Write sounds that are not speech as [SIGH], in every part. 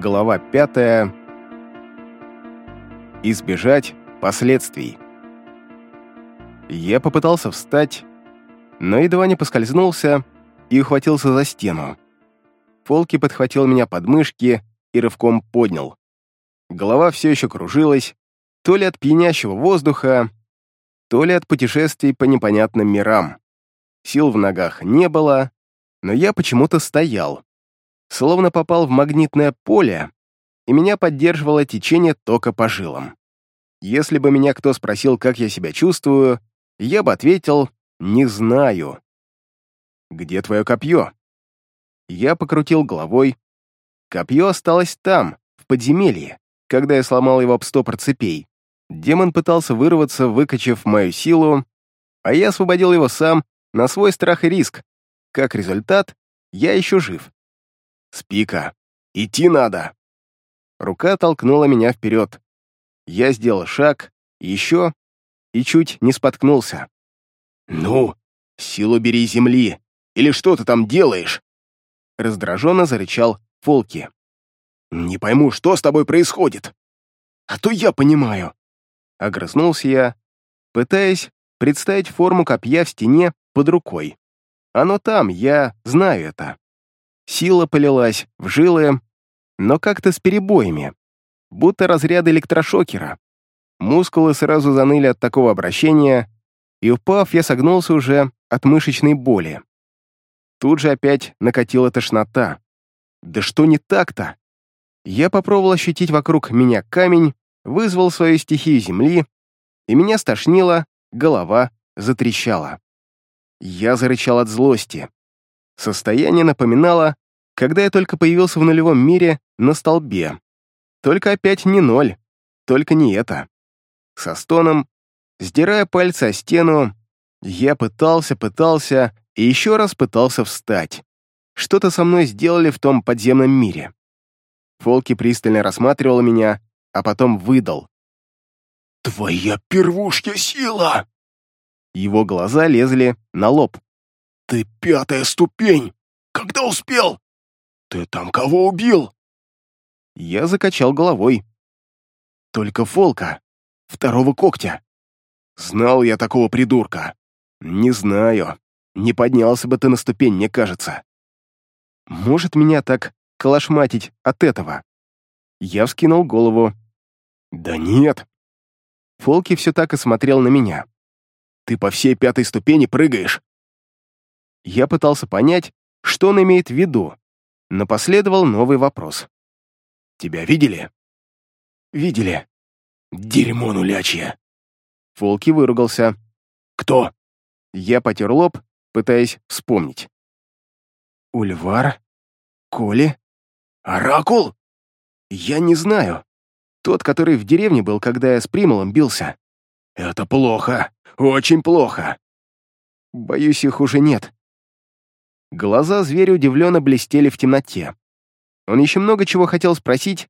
Глава пятая. Избежать последствий. Я попытался встать, но едва не поскользнулся и ухватился за стену. Фолки подхватил меня под мышки и рывком поднял. Голова все еще кружилась, то ли от пьянящего воздуха, то ли от путешествий по непонятным мирам. Сил в ногах не было, но я почему-то стоял, словно попал в магнитное поле, и меня поддерживало течение тока по жилам. Если бы меня кто спросил, как я себя чувствую, я бы ответил «не знаю». «Где твое копье?» Я покрутил головой. Копье осталось там, в подземелье, когда я сломал его об стопор цепей. Демон пытался вырваться, выкачав мою силу, а я освободил его сам на свой страх и риск. Как результат, я еще жив. «Спика, идти надо!» Рука толкнула меня вперед. Я сделал шаг, еще, и чуть не споткнулся. «Ну, силу бери земли, или что ты там делаешь?» Раздраженно зарычал Фолки. «Не пойму, что с тобой происходит?» «А то я понимаю!» Огрызнулся я, пытаясь представить форму копья в стене под рукой. Оно там, я знаю это. Сила полилась в жилы, но как-то с перебоями, будто разряд электрошокера. Мускулы сразу заныли от такого обращения, и, упав, я согнулся уже от мышечной боли. Тут же опять накатила тошнота. Да что не так-то? Я попробовал ощутить вокруг меня камень, вызвал свою стихию земли, и меня стошнило, голова затрещала. Я зарычал от злости. Состояние напоминало, когда я только появился в нулевом мире на столбе. Только опять не ноль, только не это. Со стоном, сдирая пальцы о стену, я пытался, пытался и еще раз пытался встать. Что-то со мной сделали в том подземном мире. Фолки пристально рассматривал меня, а потом выдал. «Твоя первушья сила!» Его глаза лезли на лоб. «Ты пятая ступень! Когда успел? Ты там кого убил?» Я закачал головой. «Только Фолка, второго когтя. Знал я такого придурка. Не знаю. Не поднялся бы ты на ступень, мне кажется. Может меня так калашматить от этого?» Я вскинул голову. «Да нет». Фолки все так и смотрел на меня. «Ты по всей пятой ступени прыгаешь». Я пытался понять, что он имеет в виду, но последовал новый вопрос. «Тебя видели?» «Видели». «Дерьмо нулячье!» Фолки выругался. «Кто?» Я потер лоб, пытаясь вспомнить. «Ульвар? Коли? Оракул?» «Я не знаю. Тот, который в деревне был, когда я с Примолом бился». «Это плохо. Очень плохо». «Боюсь, их уже нет». Глаза зверя удивленно блестели в темноте. Он еще много чего хотел спросить,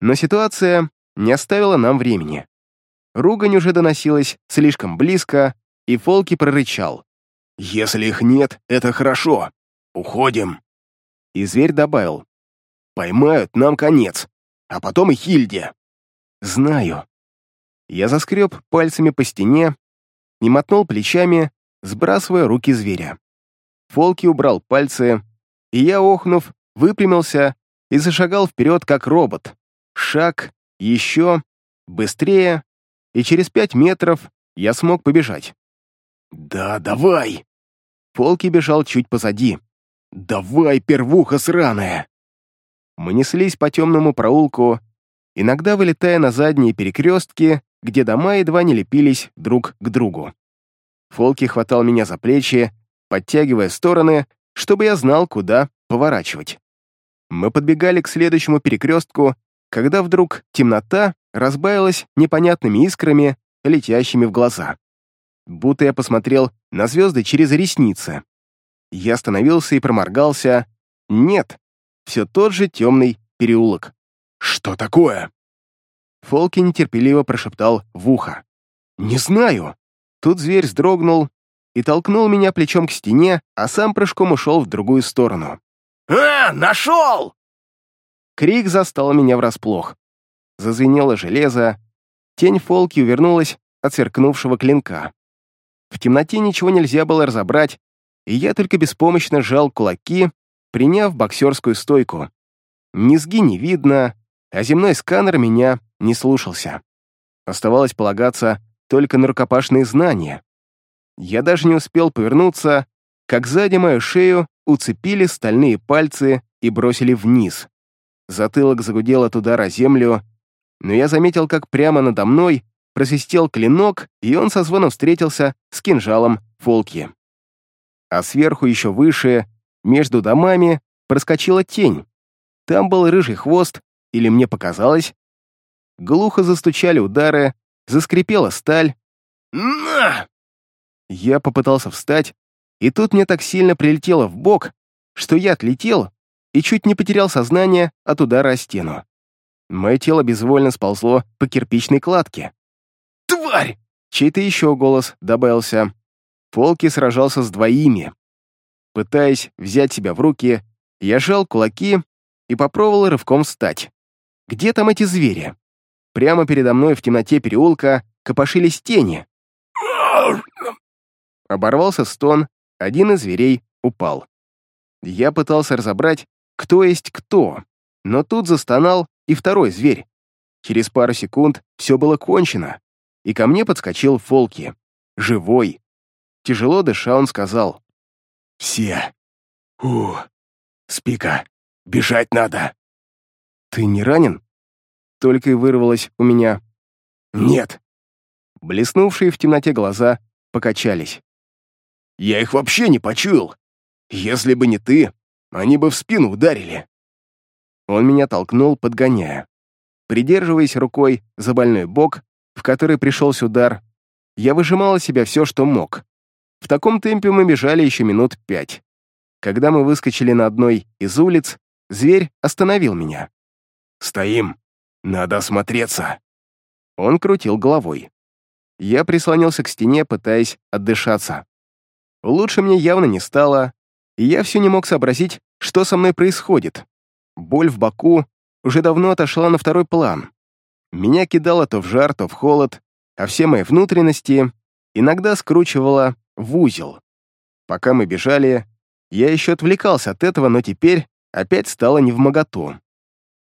но ситуация не оставила нам времени. Ругань уже доносилась слишком близко, и Фолки прорычал. «Если их нет, это хорошо. Уходим». И зверь добавил. «Поймают, нам конец а потом и Хильде. Знаю. Я заскреб пальцами по стене и мотнул плечами, сбрасывая руки зверя. Фолки убрал пальцы, и я, охнув, выпрямился и зашагал вперед, как робот. Шаг, еще, быстрее, и через пять метров я смог побежать. «Да, давай!» Фолки бежал чуть позади. «Давай, первуха сраная!» Мы неслись по темному проулку, иногда вылетая на задние перекрестки, где дома едва не лепились друг к другу. Фолки хватал меня за плечи, подтягивая стороны, чтобы я знал, куда поворачивать. Мы подбегали к следующему перекрестку, когда вдруг темнота разбавилась непонятными искрами, летящими в глаза. Будто я посмотрел на звезды через ресницы. Я остановился и проморгался. Нет, все тот же темный переулок. «Что такое?» Фолки нетерпеливо прошептал в ухо. «Не знаю». Тут зверь вздрогнул и толкнул меня плечом к стене, а сам прыжком ушел в другую сторону. «А, нашел!» Крик застал меня врасплох. Зазвенело железо, тень Фолки увернулась от сверкнувшего клинка. В темноте ничего нельзя было разобрать, и я только беспомощно сжал кулаки, приняв боксерскую стойку. Низги не видно, а земной сканер меня не слушался. Оставалось полагаться только на рукопашные знания. Я даже не успел повернуться, как сзади мою шею уцепили стальные пальцы и бросили вниз. Затылок загудел от удара землю, но я заметил, как прямо надо мной просвистел клинок, и он со звоном встретился с кинжалом Фолки. А сверху еще выше, между домами, проскочила тень. Там был рыжий хвост, или мне показалось. Глухо застучали удары, заскрипела сталь. «На!» Я попытался встать, и тут мне так сильно прилетело в бок, что я отлетел и чуть не потерял сознание от удара о стену. Мое тело безвольно сползло по кирпичной кладке. «Тварь!» Чей-то еще голос добавился. Фолки сражался с двоими. Пытаясь взять себя в руки, я сжал кулаки и попробовал рывком встать. Где там эти звери? Прямо передо мной в темноте переулка копошились тени. Оборвался стон, один из зверей упал. Я пытался разобрать, кто есть кто, но тут застонал и второй зверь. Через пару секунд все было кончено, и ко мне подскочил Фолки. Живой. Тяжело дыша, он сказал. «Все. У, спика, бежать надо». «Ты не ранен?» Только и вырвалось у меня. «Нет». Блеснувшие в темноте глаза покачались. «Я их вообще не почуял. Если бы не ты, они бы в спину ударили». Он меня толкнул, подгоняя. Придерживаясь рукой за больной бок, в который пришелся удар, я выжимал из себя все, что мог. В таком темпе мы бежали еще минут пять. Когда мы выскочили на одной из улиц, зверь остановил меня. «Стоим! Надо осмотреться!» Он крутил головой. Я прислонился к стене, пытаясь отдышаться. Лучше мне явно не стало, и я все не мог сообразить, что со мной происходит. Боль в боку уже давно отошла на второй план. Меня кидало то в жар, то в холод, а все мои внутренности иногда скручивало в узел. Пока мы бежали, я еще отвлекался от этого, но теперь опять стало невмоготу.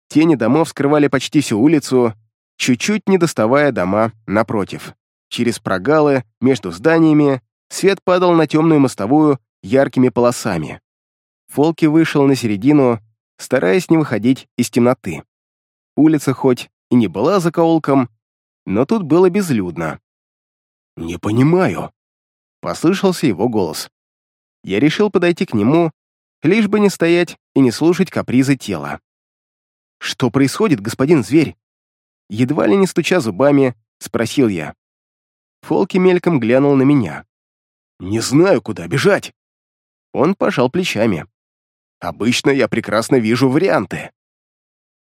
Тени домов скрывали почти всю улицу, чуть-чуть не доставая дома напротив. Через прогалы между зданиями свет падал на темную мостовую яркими полосами. Фолки вышел на середину, стараясь не выходить из темноты. Улица хоть и не была закоулком, но тут было безлюдно. «Не понимаю», — послышался его голос. Я решил подойти к нему, лишь бы не стоять и не слушать капризы тела. «Что происходит, господин зверь?» Едва ли не стуча зубами, спросил я. Фолки мельком глянул на меня. «Не знаю, куда бежать». Он пожал плечами. «Обычно я прекрасно вижу варианты».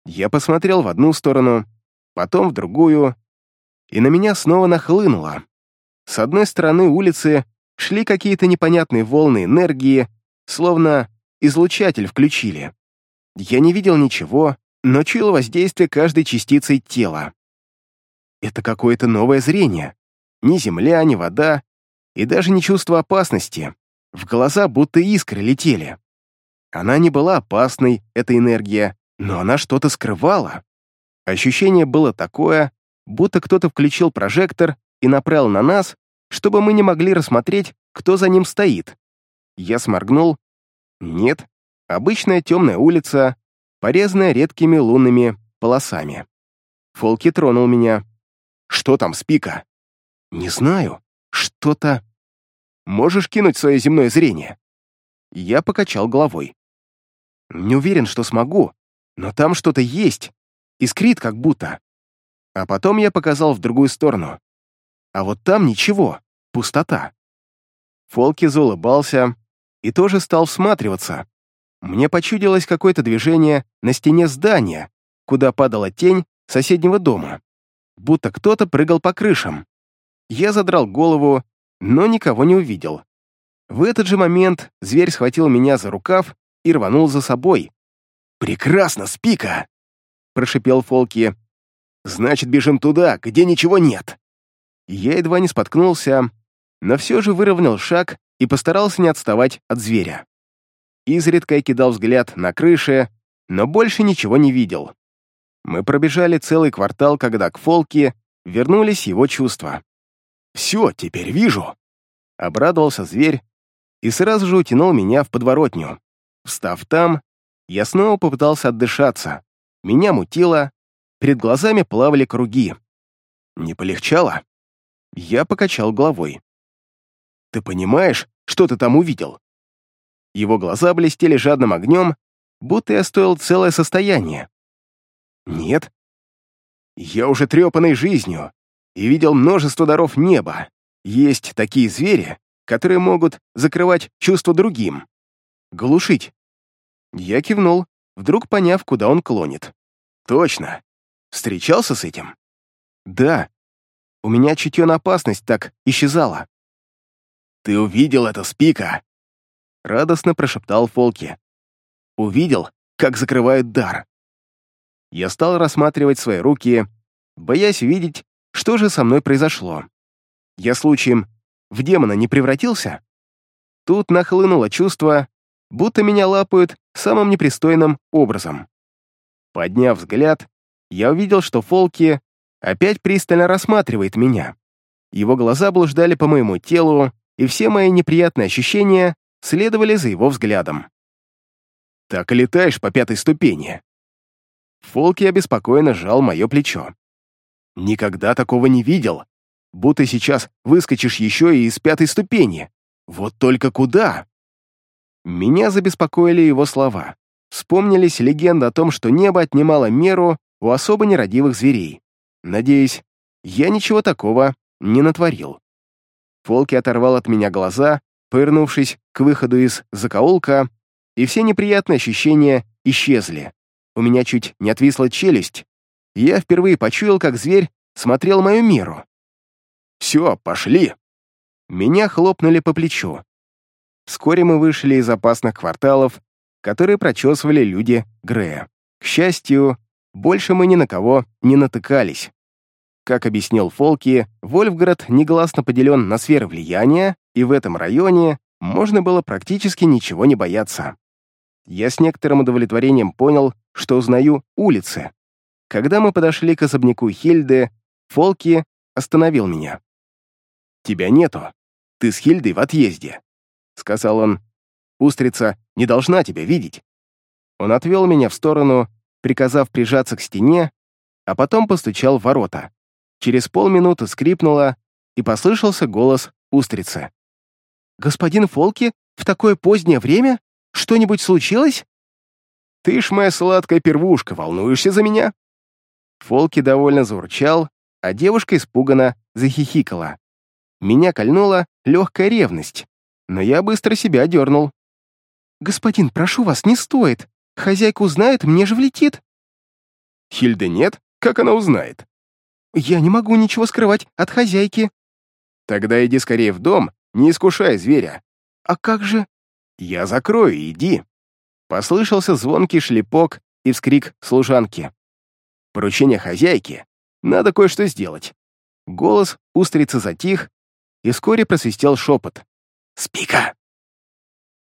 Я посмотрел в одну сторону, потом в другую, и на меня снова нахлынуло. С одной стороны улицы шли какие-то непонятные волны энергии, словно излучатель включили. Я не видел ничего, но чуял воздействие каждой частицей тела. Это какое-то новое зрение. Ни земля, ни вода, и даже не чувство опасности. В глаза будто искры летели. Она не была опасной, эта энергия, но она что-то скрывала. Ощущение было такое, будто кто-то включил прожектор и направил на нас, чтобы мы не могли рассмотреть, кто за ним стоит. Я сморгнул. Нет, обычная темная улица, порезанная редкими лунными полосами. Фолки тронул меня. «Что там, Спика?» «Не знаю. Что-то...» «Можешь кинуть свое земное зрение?» Я покачал головой. «Не уверен, что смогу, но там что-то есть. Искрит как будто. А потом я показал в другую сторону. А вот там ничего, пустота. Фолки заулыбался и тоже стал всматриваться. Мне почудилось какое-то движение на стене здания, куда падала тень соседнего дома. Будто кто-то прыгал по крышам. Я задрал голову, но никого не увидел. В этот же момент зверь схватил меня за рукав и рванул за собой. «Прекрасно, спика!» — прошипел Фолки. «Значит, бежим туда, где ничего нет!» Я едва не споткнулся, но все же выровнял шаг и постарался не отставать от зверя. Изредка я кидал взгляд на крыши, но больше ничего не видел. Мы пробежали целый квартал, когда к Фолке вернулись его чувства. «Все, теперь вижу!» — обрадовался зверь и сразу же утянул меня в подворотню. Встав там, я снова попытался отдышаться. Меня мутило, перед глазами плавали круги. Не полегчало? Я покачал головой. «Ты понимаешь, что ты там увидел?» Его глаза блестели жадным огнем, будто я стоил целое состояние. «Нет. Я уже трепанный жизнью и видел множество даров неба. Есть такие звери, которые могут закрывать чувства другим. Глушить. Я кивнул, вдруг поняв, куда он клонит. Точно. Встречался с этим? Да. У меня чутье на опасность так исчезало. Ты увидел это, Спика? Радостно прошептал Фолки. Увидел, как закрывают дар. Я стал рассматривать свои руки, боясь видеть, что же со мной произошло. Я случаем в демона не превратился? Тут нахлынуло чувство, будто меня лапают самым непристойным образом. Подняв взгляд, я увидел, что Фолки опять пристально рассматривает меня. Его глаза блуждали по моему телу, и все мои неприятные ощущения следовали за его взглядом. «Так летаешь по пятой ступени». Фолки обеспокоенно сжал мое плечо. «Никогда такого не видел будто сейчас выскочишь еще и из пятой ступени. Вот только куда? Меня забеспокоили его слова. Вспомнились легенды о том, что небо отнимало меру у особо нерадивых зверей. Надеюсь, я ничего такого не натворил. Фолки оторвал от меня глаза, повернувшись к выходу из закоулка, и все неприятные ощущения исчезли. У меня чуть не отвисла челюсть. Я впервые почуял, как зверь смотрел мою меру. Все, пошли!» Меня хлопнули по плечу. Вскоре мы вышли из опасных кварталов, которые прочесывали люди Грея. К счастью, больше мы ни на кого не натыкались. Как объяснил Фолки, Вольфград негласно поделен на сферы влияния, и в этом районе можно было практически ничего не бояться. Я с некоторым удовлетворением понял, что узнаю улицы. Когда мы подошли к особняку Хильды, Фолки остановил меня. «Тебя нету. Ты с Хильдой в отъезде», — сказал он. «Устрица не должна тебя видеть». Он отвел меня в сторону, приказав прижаться к стене, а потом постучал в ворота. Через полминуты скрипнуло, и послышался голос устрицы. «Господин Фолки, в такое позднее время? Что-нибудь случилось?» «Ты ж моя сладкая первушка, волнуешься за меня?» Фолки довольно заурчал, а девушка испуганно захихикала. Меня кольнула легкая ревность, но я быстро себя дернул. «Господин, прошу вас, не стоит. Хозяйка узнает, мне же влетит». «Хильды нет? Как она узнает?» «Я не могу ничего скрывать от хозяйки». «Тогда иди скорее в дом, не искушай зверя». «А как же...» «Я закрою, иди». Послышался звонкий шлепок и вскрик служанки. «Поручение хозяйки. Надо кое-что сделать». Голос устрицы затих, и вскоре просвистел шепот. «Спика!»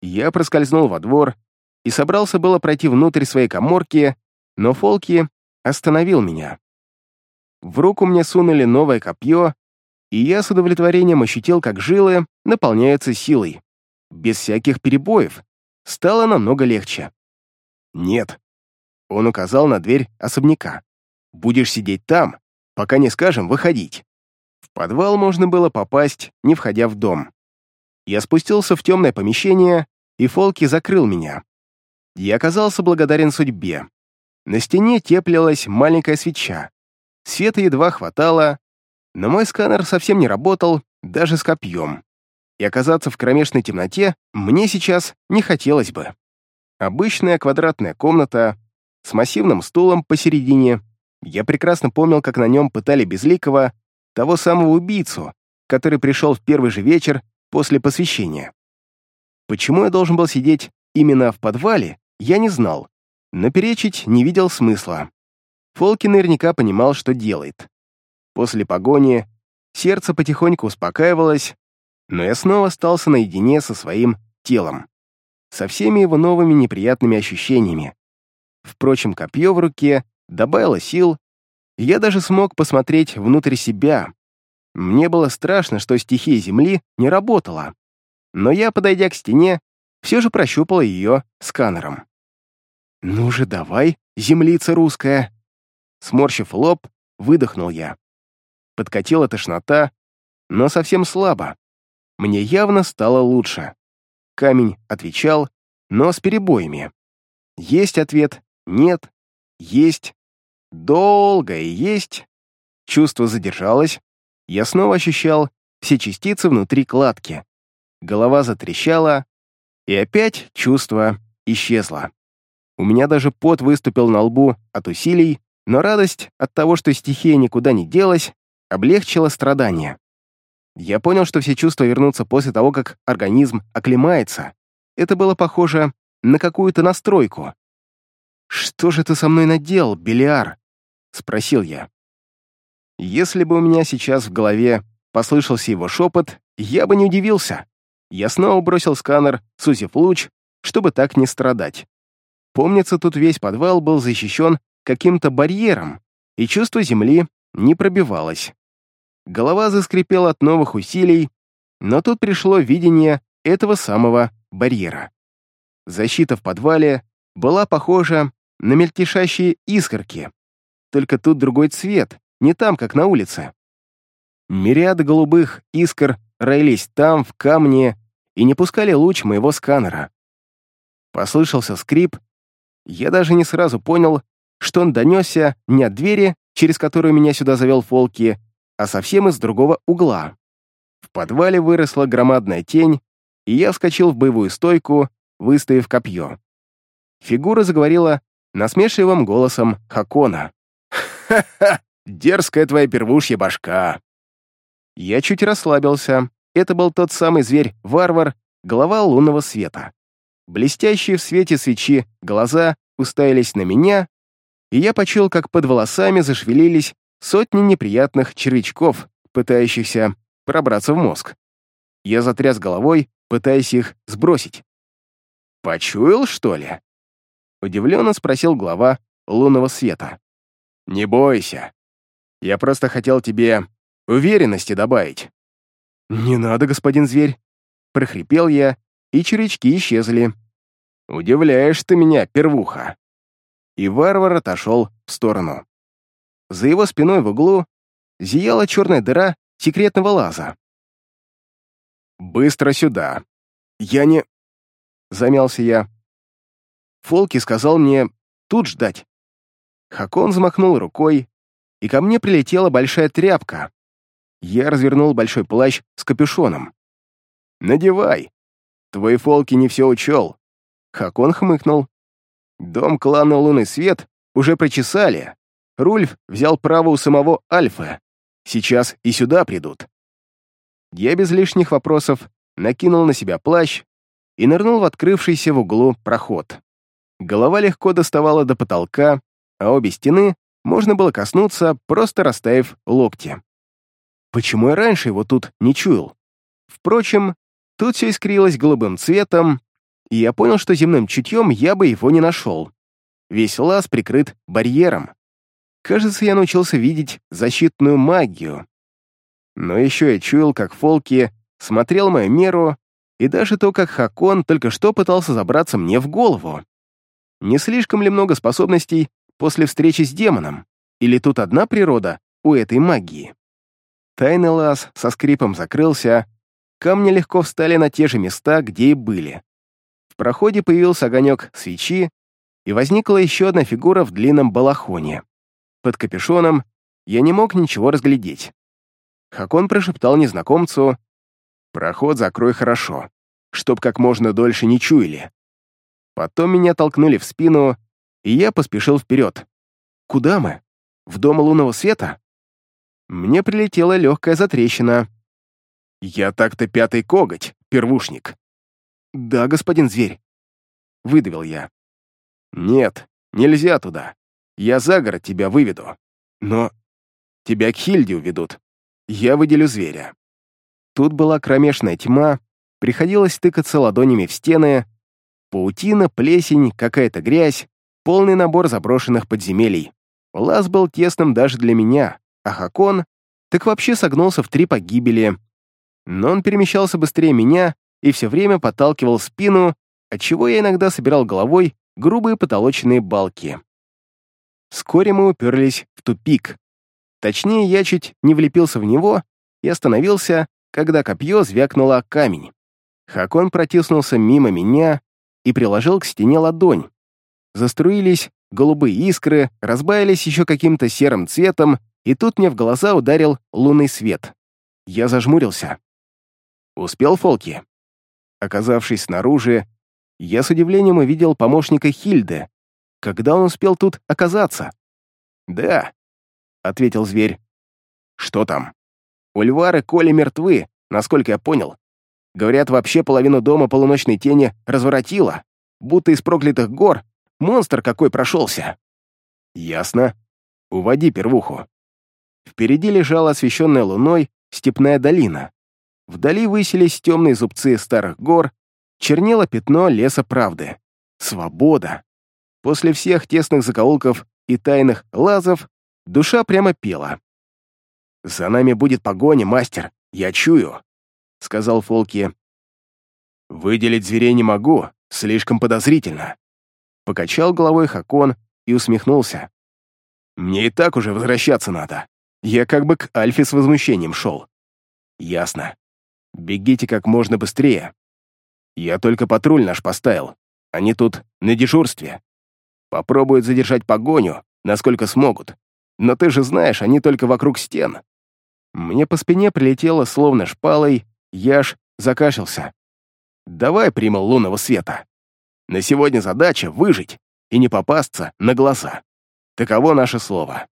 Я проскользнул во двор и собрался было пройти внутрь своей коморки, но Фолки остановил меня. В руку мне сунули новое копье, и я с удовлетворением ощутил, как жилы наполняются силой. Без всяких перебоев. Стало намного легче. «Нет», — он указал на дверь особняка. «Будешь сидеть там, пока не скажем выходить». В подвал можно было попасть, не входя в дом. Я спустился в темное помещение, и Фолки закрыл меня. Я оказался благодарен судьбе. На стене теплилась маленькая свеча. Света едва хватало, но мой сканер совсем не работал, даже с копьем. И оказаться в кромешной темноте мне сейчас не хотелось бы. Обычная квадратная комната с массивным стулом посередине. Я прекрасно помнил, как на нем пытали Безликого того самого убийцу, который пришел в первый же вечер после посвящения. Почему я должен был сидеть именно в подвале, я не знал, но перечить не видел смысла. Фолки наверняка понимал, что делает. После погони сердце потихоньку успокаивалось, но я снова остался наедине со своим телом, со всеми его новыми неприятными ощущениями. Впрочем, копье в руке добавило сил, и я даже смог посмотреть внутрь себя. Мне было страшно, что стихия Земли не работала, но я, подойдя к стене, все же прощупал ее сканером. «Ну же, давай, землица русская!» Сморщив лоб, выдохнул я. Подкатила тошнота, но совсем слабо. Мне явно стало лучше. Камень отвечал, но с перебоями. Есть ответ, нет, есть, долго и есть. Чувство задержалось. Я снова ощущал все частицы внутри кладки. Голова затрещала, и опять чувство исчезло. У меня даже пот выступил на лбу от усилий, но радость от того, что стихия никуда не делась, облегчила страдания. Я понял, что все чувства вернутся после того, как организм оклемается. Это было похоже на какую-то настройку. «Что же ты со мной наделал, Белиар?» — спросил я. Если бы у меня сейчас в голове послышался его шепот, я бы не удивился. Я снова бросил сканер, сузив луч, чтобы так не страдать. Помнится, тут весь подвал был защищен каким-то барьером, и чувство земли не пробивалось. Голова заскрипела от новых усилий, но тут пришло видение этого самого барьера. Защита в подвале была похожа на мельтешащие искорки, только тут другой цвет, не там, как на улице. Мириады голубых искр роились там, в камне, и не пускали луч моего сканера. Послышался скрип, я даже не сразу понял, что он донесся не от двери, через которую меня сюда завел Фолки, а совсем из другого угла. В подвале выросла громадная тень, и я вскочил в боевую стойку, выставив копье. Фигура заговорила насмешливым голосом Хакона. «Ха-ха! [LAUGHS] Дерзкая твоя первушья башка!» Я чуть расслабился. Это был тот самый зверь-варвар, голова лунного света. Блестящие в свете свечи глаза уставились на меня, и я почуял, как под волосами зашевелились сотни неприятных червячков, пытающихся пробраться в мозг. Я затряс головой, пытаясь их сбросить. «Почуял, что ли?» Удивленно спросил глава лунного света. «Не бойся. Я просто хотел тебе уверенности добавить». «Не надо, господин зверь», — прохрипел я, и червячки исчезли. «Удивляешь ты меня, первуха!» И варвар отошел в сторону. За его спиной в углу зияла черная дыра секретного лаза. «Быстро сюда! Я не...» Замялся я. Фолки сказал мне тут ждать. Хакон взмахнул рукой, и ко мне прилетела большая тряпка. Я развернул большой плащ с капюшоном. «Надевай! Твой Фолки не все учел!» Хакон хмыкнул. «Дом клана Лунный Свет уже прочесали. Рульф взял право у самого Альфа. Сейчас и сюда придут». Я без лишних вопросов накинул на себя плащ и нырнул в открывшийся в углу проход. Голова легко доставала до потолка, а обе стены можно было коснуться, просто расставив локти. Почему я раньше его тут не чуял? Впрочем, тут все искрилось голубым цветом, и я понял, что земным чутьем я бы его не нашел. Весь лаз прикрыт барьером. Кажется, я научился видеть защитную магию. Но еще я чуял, как Фолки смотрел мою меру, и даже то, как Хакон только что пытался забраться мне в голову. Не слишком ли много способностей после встречи с демоном? Или тут одна природа у этой магии? Тайный лаз со скрипом закрылся, камни легко встали на те же места, где и были. В проходе появился огонек свечи, и возникла еще одна фигура в длинном балахоне. Под капюшоном я не мог ничего разглядеть. Хакон прошептал незнакомцу «Проход закрой хорошо, чтоб как можно дольше не чуяли». Потом меня толкнули в спину, и я поспешил вперед. «Куда мы? В дом лунного света?» Мне прилетела легкая затрещина. «Я так-то пятый коготь, первушник». «Да, господин зверь», — выдавил я. «Нет, Нельзя туда. Я за город тебя выведу. Но тебя к Хильде уведут. Я выделю зверя». Тут была кромешная тьма, приходилось тыкаться ладонями в стены, паутина, плесень, какая-то грязь, полный набор заброшенных подземелий. Лаз был тесным даже для меня, а Хакон так вообще согнулся в три погибели. Но он перемещался быстрее меня и все время подталкивал спину, отчего я иногда собирал головой грубые потолочные балки. Вскоре мы уперлись в тупик. Точнее, я чуть не влепился в него и остановился, когда копье звякнуло о камень. Хакон протиснулся мимо меня и приложил к стене ладонь. Заструились голубые искры, разбавились еще каким-то серым цветом, и тут мне в глаза ударил лунный свет. Я зажмурился. Успел Фолки? Оказавшись снаружи, я с удивлением увидел помощника Хильды. Когда он успел тут оказаться? «Да», — ответил зверь. «Что там?» «Ульвар и Коля мертвы, насколько я понял. Говорят, вообще половину дома полуночной тени разворотило, будто из проклятых гор монстр какой прошелся». «Ясно. Уводи первуху». Впереди лежала освещенная луной степная долина. Вдали высились темные зубцы старых гор, чернело пятно леса правды. Свобода. После всех тесных закоулков и тайных лазов душа прямо пела. «За нами будет погоня, мастер, я чую», — сказал Фолки. «Выделить зверей не могу, слишком подозрительно». Покачал головой Хакон и усмехнулся. «Мне и так уже возвращаться надо. Я как бы к Альфе с возмущением шел». «Ясно. Бегите как можно быстрее. Я только патруль наш поставил. Они тут на дежурстве. Попробуют задержать погоню, насколько смогут. Но ты же знаешь, они только вокруг стен. Мне по спине прилетело словно шпалой, я аж закашлялся. Давай примал лунного света. На сегодня задача — выжить и не попасться на глаза. Таково наше слово.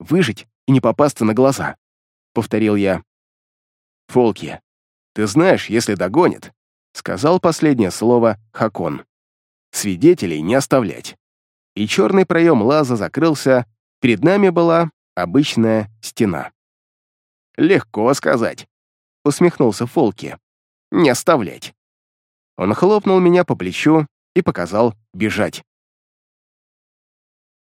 Выжить и не попасться на глаза, — повторил я. Фолки, ты знаешь, если догонит, — сказал последнее слово Хакон. Свидетелей не оставлять. И черный проем лаза закрылся, перед нами была обычная стена. «Легко сказать», — усмехнулся Фолки. «Не оставлять». Он хлопнул меня по плечу и показал бежать.